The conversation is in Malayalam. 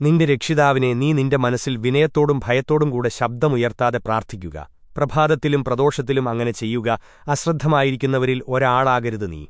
നിന്റെ രക്ഷിതാവിനെ നീ നിന്റെ മനസ്സിൽ വിനയത്തോടും ഭയത്തോടും കൂടെ ശബ്ദമുയർത്താതെ പ്രാർത്ഥിക്കുക. പ്രഭാതത്തിലും പ്രദോഷത്തിലും അങ്ങനെ ചെയ്യുക. അശ്രദ്ധമായിരിക്കുന്നവരിൽ ഒരാളാകരുത് നീ.